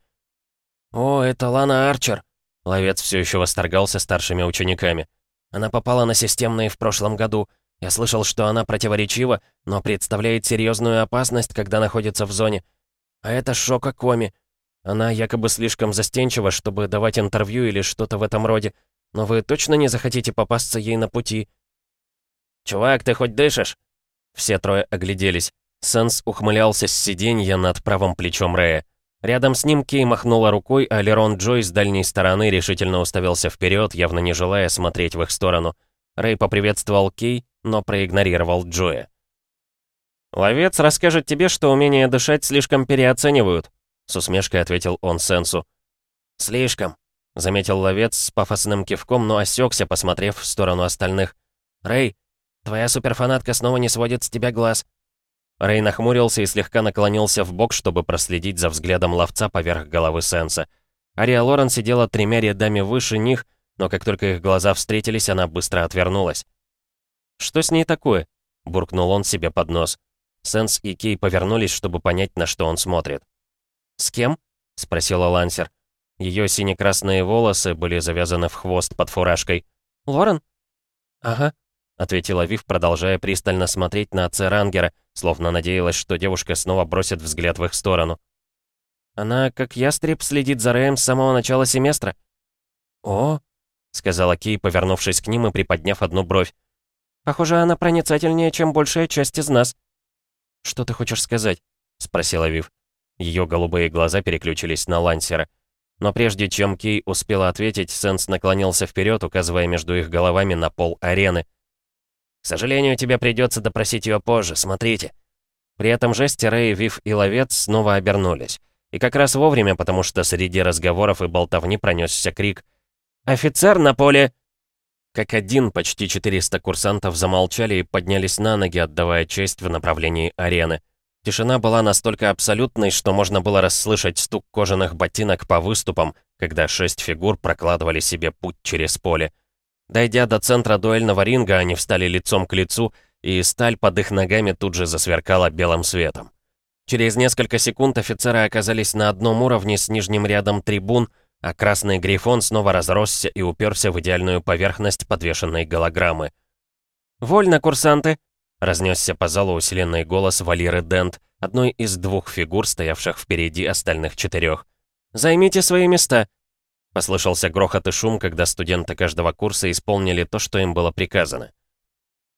«О, это Лана Арчер!» Ловец все еще восторгался старшими учениками. «Она попала на системные в прошлом году. Я слышал, что она противоречива, но представляет серьезную опасность, когда находится в зоне. А это Шока Коми. Она якобы слишком застенчива, чтобы давать интервью или что-то в этом роде. Но вы точно не захотите попасться ей на пути?» «Чувак, ты хоть дышишь?» Все трое огляделись. Сенс ухмылялся с сиденья над правым плечом Рэя. Рядом с ним Кей махнула рукой, а Лерон Джой с дальней стороны решительно уставился вперед, явно не желая смотреть в их сторону. Рэй поприветствовал Кей, но проигнорировал Джоя. «Ловец расскажет тебе, что умение дышать слишком переоценивают», с усмешкой ответил он Сенсу. «Слишком», — заметил ловец с пафосным кивком, но осекся, посмотрев в сторону остальных. «Рэй, твоя суперфанатка снова не сводит с тебя глаз». Рэй нахмурился и слегка наклонился в бок, чтобы проследить за взглядом ловца поверх головы Сенса. Ария Лорен сидела тремя рядами выше них, но как только их глаза встретились, она быстро отвернулась. «Что с ней такое?» — буркнул он себе под нос. Сенс и Кей повернулись, чтобы понять, на что он смотрит. «С кем?» — спросила Лансер. Ее сине-красные волосы были завязаны в хвост под фуражкой. «Лорен?» «Ага», — ответила Вив, продолжая пристально смотреть на отца Рангера, словно надеялась, что девушка снова бросит взгляд в их сторону. «Она, как ястреб, следит за Рэем с самого начала семестра». «О», — сказала Кей, повернувшись к ним и приподняв одну бровь. «Похоже, она проницательнее, чем большая часть из нас». «Что ты хочешь сказать?» — спросила Вив. Ее голубые глаза переключились на Лансера. Но прежде чем Кей успела ответить, Сенс наклонился вперед, указывая между их головами на пол арены. «К сожалению, тебе придется допросить ее позже, смотрите». При этом жесте Рэй, Вив и Ловец снова обернулись. И как раз вовремя, потому что среди разговоров и болтовни пронесся крик «Офицер на поле!» Как один, почти 400 курсантов замолчали и поднялись на ноги, отдавая честь в направлении арены. Тишина была настолько абсолютной, что можно было расслышать стук кожаных ботинок по выступам, когда шесть фигур прокладывали себе путь через поле. Дойдя до центра дуэльного ринга, они встали лицом к лицу, и сталь под их ногами тут же засверкала белым светом. Через несколько секунд офицеры оказались на одном уровне с нижним рядом трибун, а красный грифон снова разросся и уперся в идеальную поверхность подвешенной голограммы. «Вольно, курсанты!» Разнесся по залу усиленный голос Валеры Дент, одной из двух фигур, стоявших впереди остальных четырех. «Займите свои места!» Послышался грохот и шум, когда студенты каждого курса исполнили то, что им было приказано.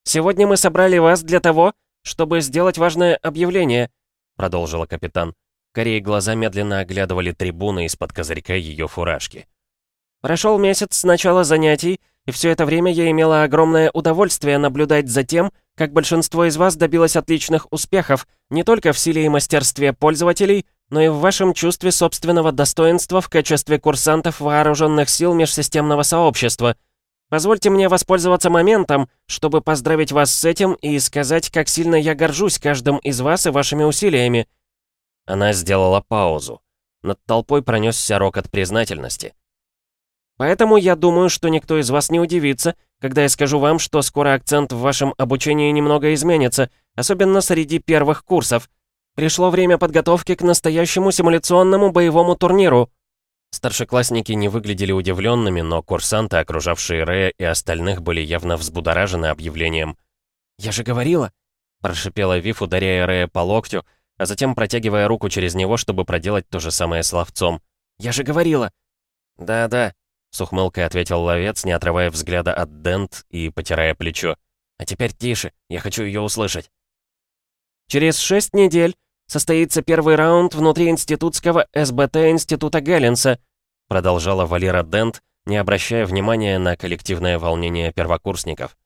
«Сегодня мы собрали вас для того, чтобы сделать важное объявление», продолжила капитан. Корей глаза медленно оглядывали трибуны из-под козырька ее фуражки. «Прошел месяц с начала занятий, и все это время я имела огромное удовольствие наблюдать за тем, как большинство из вас добилось отличных успехов, не только в силе и мастерстве пользователей, но и в вашем чувстве собственного достоинства в качестве курсантов вооруженных сил межсистемного сообщества. Позвольте мне воспользоваться моментом, чтобы поздравить вас с этим и сказать, как сильно я горжусь каждым из вас и вашими усилиями». Она сделала паузу. Над толпой пронесся рокот признательности. Поэтому я думаю, что никто из вас не удивится, когда я скажу вам, что скоро акцент в вашем обучении немного изменится, особенно среди первых курсов. Пришло время подготовки к настоящему симуляционному боевому турниру». Старшеклассники не выглядели удивленными, но курсанты, окружавшие Рэя и остальных, были явно взбудоражены объявлением. «Я же говорила!» – прошипела Вив, ударяя Рэя по локтю, а затем протягивая руку через него, чтобы проделать то же самое с ловцом. «Я же говорила!» «Да-да», с ухмылкой ответил ловец, не отрывая взгляда от Дент и потирая плечо. «А теперь тише, я хочу ее услышать». «Через шесть недель состоится первый раунд внутри институтского СБТ Института Гэлленса», продолжала Валера Дент, не обращая внимания на коллективное волнение первокурсников.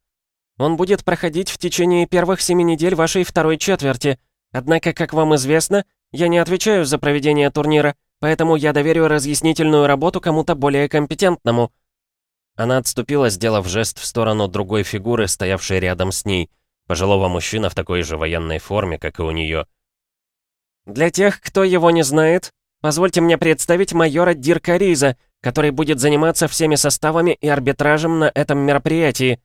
«Он будет проходить в течение первых семи недель вашей второй четверти. Однако, как вам известно, я не отвечаю за проведение турнира, поэтому я доверю разъяснительную работу кому-то более компетентному». Она отступила, сделав жест в сторону другой фигуры, стоявшей рядом с ней, пожилого мужчина в такой же военной форме, как и у нее. «Для тех, кто его не знает, позвольте мне представить майора Дирка Риза, который будет заниматься всеми составами и арбитражем на этом мероприятии».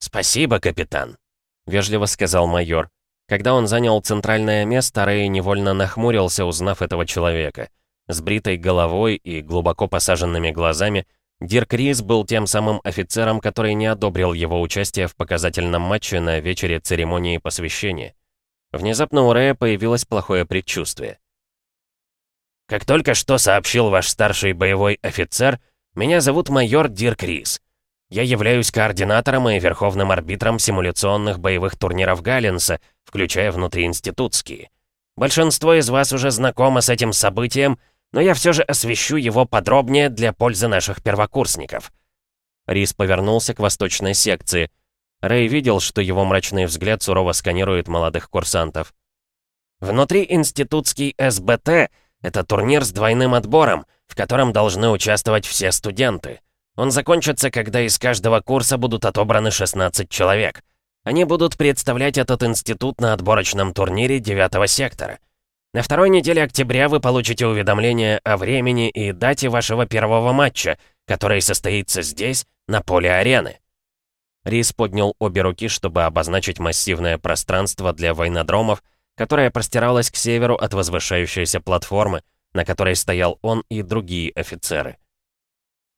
«Спасибо, капитан», — вежливо сказал майор. Когда он занял центральное место, Рэй невольно нахмурился, узнав этого человека. С бритой головой и глубоко посаженными глазами — Дирк Рис был тем самым офицером, который не одобрил его участие в показательном матче на вечере церемонии посвящения. Внезапно у Рэя появилось плохое предчувствие. «Как только что сообщил ваш старший боевой офицер, меня зовут майор Дирк Рис. Я являюсь координатором и верховным арбитром симуляционных боевых турниров Галленса, включая внутриинститутские. Большинство из вас уже знакомо с этим событием — но я все же освещу его подробнее для пользы наших первокурсников». Рис повернулся к восточной секции. Рэй видел, что его мрачный взгляд сурово сканирует молодых курсантов. «Внутри институтский СБТ — это турнир с двойным отбором, в котором должны участвовать все студенты. Он закончится, когда из каждого курса будут отобраны 16 человек. Они будут представлять этот институт на отборочном турнире девятого сектора. На второй неделе октября вы получите уведомление о времени и дате вашего первого матча, который состоится здесь, на поле арены». Рис поднял обе руки, чтобы обозначить массивное пространство для войнодромов, которое простиралось к северу от возвышающейся платформы, на которой стоял он и другие офицеры.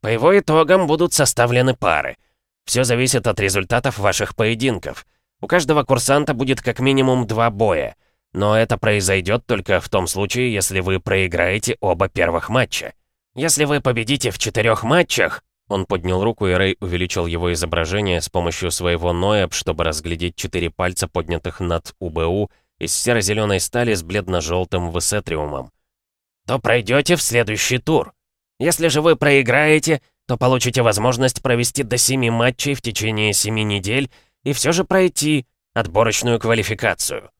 По его итогам будут составлены пары. Все зависит от результатов ваших поединков. У каждого курсанта будет как минимум два боя — но это произойдет только в том случае, если вы проиграете оба первых матча. Если вы победите в четырех матчах, он поднял руку, и Рэй увеличил его изображение с помощью своего ноэб, чтобы разглядеть четыре пальца, поднятых над УБУ, из серо-зеленой стали с бледно-желтым высетриумом. То пройдете в следующий тур. Если же вы проиграете, то получите возможность провести до семи матчей в течение семи недель и все же пройти отборочную квалификацию.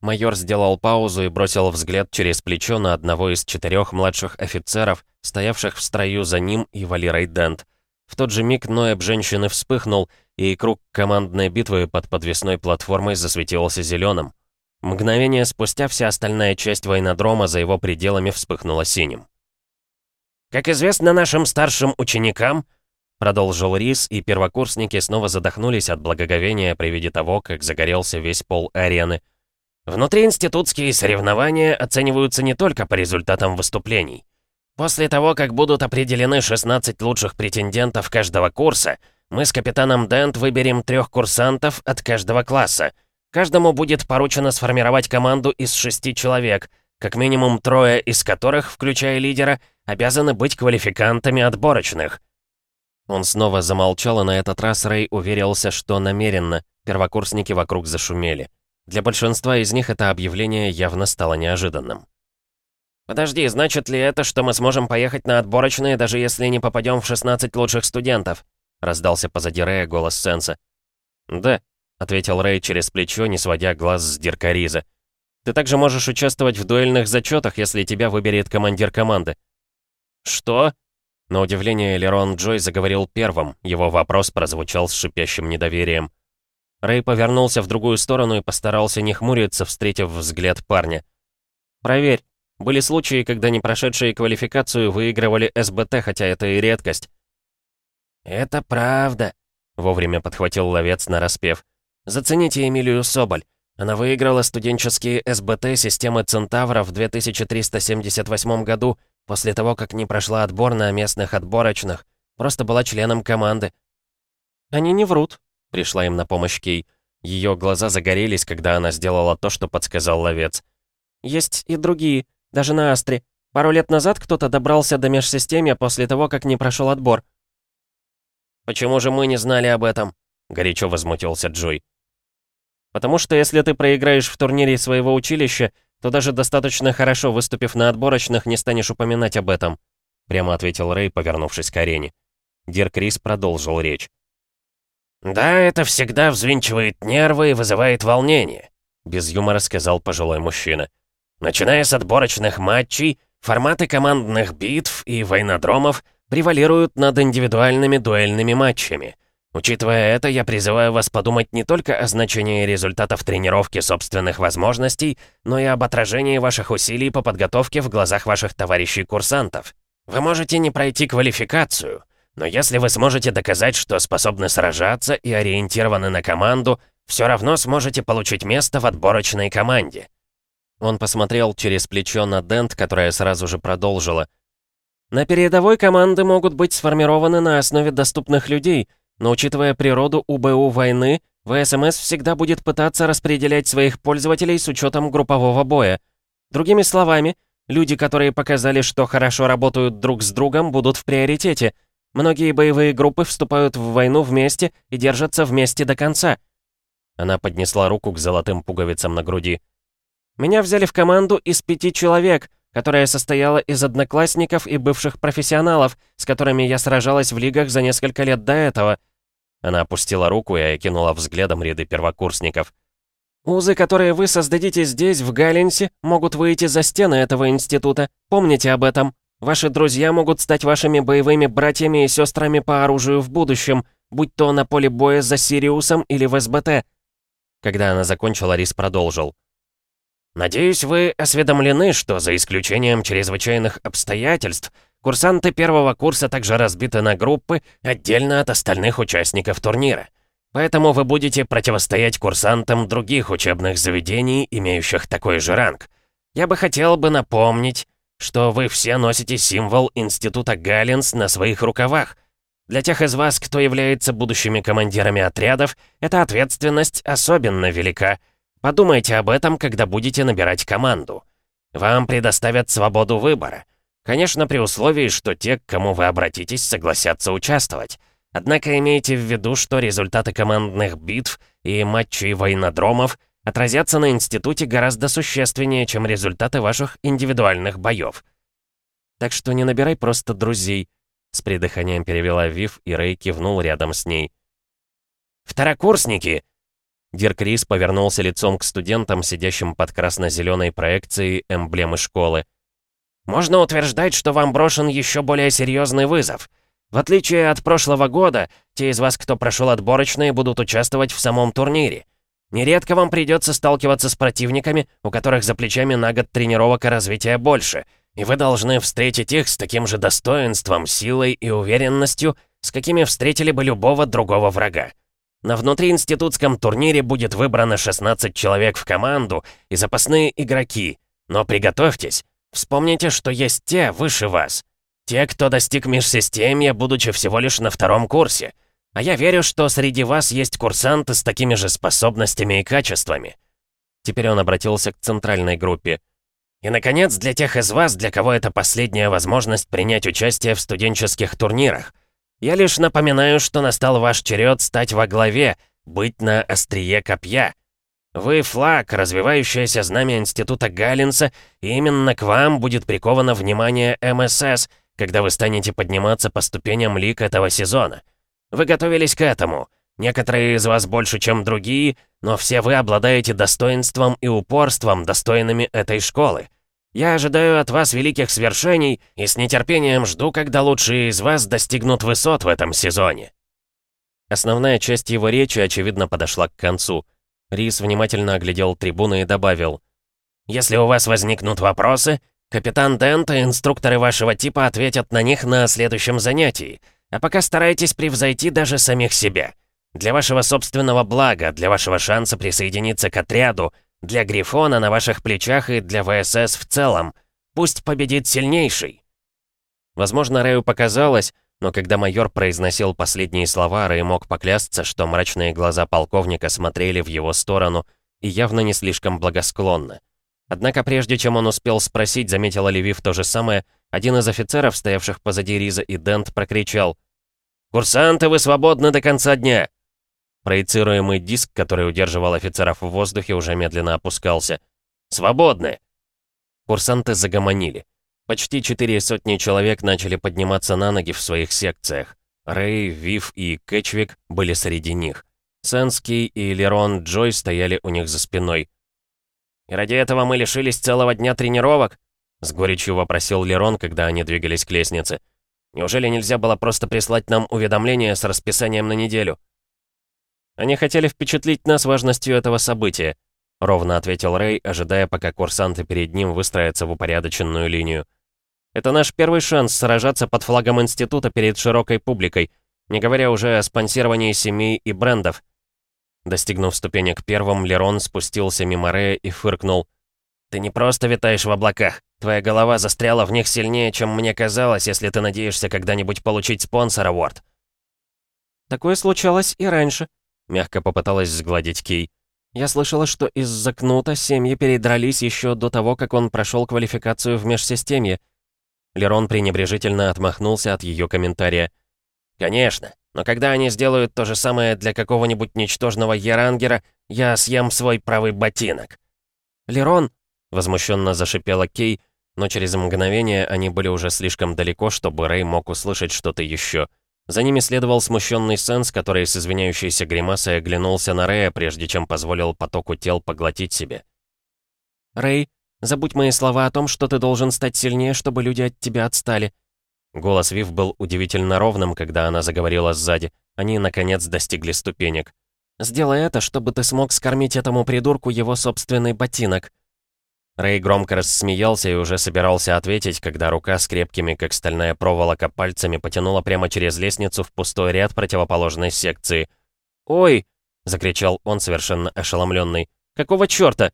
Майор сделал паузу и бросил взгляд через плечо на одного из четырех младших офицеров, стоявших в строю за ним и Валерой Дент. В тот же миг Ноэб женщины вспыхнул, и круг командной битвы под подвесной платформой засветился зеленым. Мгновение спустя вся остальная часть войнодрома за его пределами вспыхнула синим. «Как известно нашим старшим ученикам», — продолжил Рис, и первокурсники снова задохнулись от благоговения при виде того, как загорелся весь пол арены — Внутриинститутские соревнования оцениваются не только по результатам выступлений. После того, как будут определены 16 лучших претендентов каждого курса, мы с капитаном Дент выберем трех курсантов от каждого класса. Каждому будет поручено сформировать команду из шести человек, как минимум трое из которых, включая лидера, обязаны быть квалификантами отборочных. Он снова замолчал, и на этот раз Рэй уверился, что намеренно. Первокурсники вокруг зашумели. Для большинства из них это объявление явно стало неожиданным. «Подожди, значит ли это, что мы сможем поехать на отборочные, даже если не попадем в 16 лучших студентов?» раздался позади Рэя голос Сенса. «Да», — ответил Рэй через плечо, не сводя глаз с Дирка Риза. «Ты также можешь участвовать в дуэльных зачетах, если тебя выберет командир команды». «Что?» На удивление Лерон Джой заговорил первым, его вопрос прозвучал с шипящим недоверием. Рэй повернулся в другую сторону и постарался не хмуриться, встретив взгляд парня. «Проверь. Были случаи, когда не прошедшие квалификацию выигрывали СБТ, хотя это и редкость». «Это правда», — вовремя подхватил ловец на распев. «Зацените Эмилию Соболь. Она выиграла студенческие СБТ системы Центавра в 2378 году, после того, как не прошла отбор на местных отборочных. Просто была членом команды». «Они не врут», Пришла им на помощь Кей. Ее глаза загорелись, когда она сделала то, что подсказал ловец. «Есть и другие, даже на Астре. Пару лет назад кто-то добрался до межсистемья после того, как не прошел отбор». «Почему же мы не знали об этом?» — горячо возмутился Джой. «Потому что если ты проиграешь в турнире своего училища, то даже достаточно хорошо выступив на отборочных, не станешь упоминать об этом», прямо ответил Рэй, повернувшись к арене. Дирк Рис продолжил речь. «Да, это всегда взвинчивает нервы и вызывает волнение», — без юмора сказал пожилой мужчина. «Начиная с отборочных матчей, форматы командных битв и войнодромов превалируют над индивидуальными дуэльными матчами. Учитывая это, я призываю вас подумать не только о значении результатов тренировки собственных возможностей, но и об отражении ваших усилий по подготовке в глазах ваших товарищей-курсантов. Вы можете не пройти квалификацию, но если вы сможете доказать, что способны сражаться и ориентированы на команду, все равно сможете получить место в отборочной команде. Он посмотрел через плечо на Дент, которая сразу же продолжила. «На передовой команды могут быть сформированы на основе доступных людей, но учитывая природу УБУ войны, ВСМС всегда будет пытаться распределять своих пользователей с учетом группового боя. Другими словами, люди, которые показали, что хорошо работают друг с другом, будут в приоритете. Многие боевые группы вступают в войну вместе и держатся вместе до конца». Она поднесла руку к золотым пуговицам на груди. Меня взяли в команду из пяти человек, которая состояла из одноклассников и бывших профессионалов, с которыми я сражалась в лигах за несколько лет до этого. Она опустила руку и окинула взглядом ряды первокурсников. «Узы, которые вы создадите здесь, в Галленсе, могут выйти за стены этого института. Помните об этом. Ваши друзья могут стать вашими боевыми братьями и сестрами по оружию в будущем, будь то на поле боя за Сириусом или в СБТ». Когда она закончила, Рис продолжил. Надеюсь, вы осведомлены, что за исключением чрезвычайных обстоятельств, курсанты первого курса также разбиты на группы отдельно от остальных участников турнира. Поэтому вы будете противостоять курсантам других учебных заведений, имеющих такой же ранг. Я бы хотел бы напомнить, что вы все носите символ Института Галлинс на своих рукавах. Для тех из вас, кто является будущими командирами отрядов, эта ответственность особенно велика — Подумайте об этом, когда будете набирать команду. Вам предоставят свободу выбора. Конечно, при условии, что те, к кому вы обратитесь, согласятся участвовать. Однако имейте в виду, что результаты командных битв и матчей войнодромов отразятся на институте гораздо существеннее, чем результаты ваших индивидуальных боев. Так что не набирай просто друзей, с придыханием перевела Вив, и Рэй кивнул рядом с ней. «Второкурсники!» Дирк Рис повернулся лицом к студентам, сидящим под красно-зеленой проекцией эмблемы школы. «Можно утверждать, что вам брошен еще более серьезный вызов. В отличие от прошлого года, те из вас, кто прошел отборочные, будут участвовать в самом турнире. Нередко вам придется сталкиваться с противниками, у которых за плечами на год тренировок и развития больше, и вы должны встретить их с таким же достоинством, силой и уверенностью, с какими встретили бы любого другого врага. На внутриинститутском турнире будет выбрано 16 человек в команду и запасные игроки. Но приготовьтесь, вспомните, что есть те выше вас. Те, кто достиг межсистемья, будучи всего лишь на втором курсе. А я верю, что среди вас есть курсанты с такими же способностями и качествами. Теперь он обратился к центральной группе. И, наконец, для тех из вас, для кого это последняя возможность принять участие в студенческих турнирах. Я лишь напоминаю, что настал ваш черед стать во главе, быть на острие копья. Вы флаг, развивающееся знамя Института Галлинса, и именно к вам будет приковано внимание МСС, когда вы станете подниматься по ступеням лик этого сезона. Вы готовились к этому. Некоторые из вас больше, чем другие, но все вы обладаете достоинством и упорством, достойными этой школы. Я ожидаю от вас великих свершений и с нетерпением жду, когда лучшие из вас достигнут высот в этом сезоне». Основная часть его речи, очевидно, подошла к концу. Рис внимательно оглядел трибуны и добавил. «Если у вас возникнут вопросы, капитан Дент и инструкторы вашего типа ответят на них на следующем занятии. А пока старайтесь превзойти даже самих себя. Для вашего собственного блага, для вашего шанса присоединиться к отряду, для Грифона на ваших плечах и для ВСС в целом. Пусть победит сильнейший!» Возможно, Рэю показалось, но когда майор произносил последние слова, Рэй мог поклясться, что мрачные глаза полковника смотрели в его сторону и явно не слишком благосклонно. Однако прежде чем он успел спросить, заметила Левив то же самое, один из офицеров, стоявших позади Риза и Дент, прокричал «Курсанты, вы свободны до конца дня!» Проецируемый диск, который удерживал офицеров в воздухе, уже медленно опускался. «Свободны!» Курсанты загомонили. Почти четыре сотни человек начали подниматься на ноги в своих секциях. Рэй, Вив и Кэтчвик были среди них. Сенский и Лерон Джой стояли у них за спиной. «И ради этого мы лишились целого дня тренировок?» С горечью вопросил Лерон, когда они двигались к лестнице. «Неужели нельзя было просто прислать нам уведомление с расписанием на неделю?» «Они хотели впечатлить нас важностью этого события», — ровно ответил Рэй, ожидая, пока курсанты перед ним выстроятся в упорядоченную линию. «Это наш первый шанс сражаться под флагом института перед широкой публикой, не говоря уже о спонсировании семей и брендов». Достигнув ступенек первым, Лерон спустился мимо Рэя и фыркнул. «Ты не просто витаешь в облаках. Твоя голова застряла в них сильнее, чем мне казалось, если ты надеешься когда-нибудь получить спонсора, Уорд». «Такое случалось и раньше», — мягко попыталась сгладить Кей. «Я слышала, что из-за кнута семьи передрались еще до того, как он прошел квалификацию в межсистемье». Лерон пренебрежительно отмахнулся от ее комментария. «Конечно, но когда они сделают то же самое для какого-нибудь ничтожного Ярангера, я съем свой правый ботинок». «Лерон!» — возмущенно зашипела Кей, но через мгновение они были уже слишком далеко, чтобы Рэй мог услышать что-то еще. За ними следовал смущенный Сенс, который с извиняющейся гримасой оглянулся на Рэя, прежде чем позволил потоку тел поглотить себе. «Рэй, забудь мои слова о том, что ты должен стать сильнее, чтобы люди от тебя отстали». Голос Вив был удивительно ровным, когда она заговорила сзади. Они, наконец, достигли ступенек. «Сделай это, чтобы ты смог скормить этому придурку его собственный ботинок». Рэй громко рассмеялся и уже собирался ответить, когда рука с крепкими, как стальная проволока, пальцами потянула прямо через лестницу в пустой ряд противоположной секции. «Ой!» — закричал он, совершенно ошеломленный. «Какого чёрта?»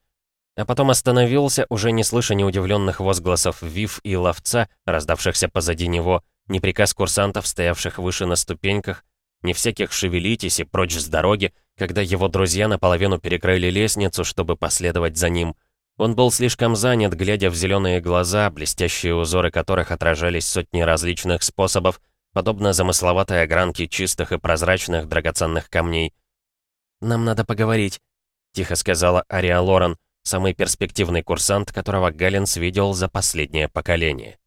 А потом остановился, уже не слыша ни удивленных возгласов Вив и ловца, раздавшихся позади него, ни приказ курсантов, стоявших выше на ступеньках, ни всяких «шевелитесь» и прочь с дороги, когда его друзья наполовину перекрыли лестницу, чтобы последовать за ним — он был слишком занят, глядя в зеленые глаза, блестящие узоры которых отражались сотни различных способов, подобно замысловатой огранке чистых и прозрачных драгоценных камней. «Нам надо поговорить», — тихо сказала Ария Лорен, самый перспективный курсант, которого Галленс видел за последнее поколение.